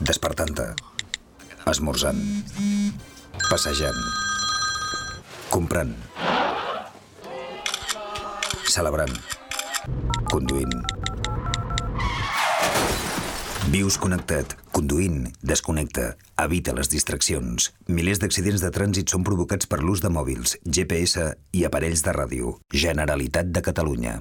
despertant-te, esmorzant, passejant, comprant, celebrant, conduint. Vius connectat, conduint, desconnecta, evita les distraccions. Milers d'accidents de trànsit són provocats per l'ús de mòbils, GPS i aparells de ràdio. Generalitat de Catalunya.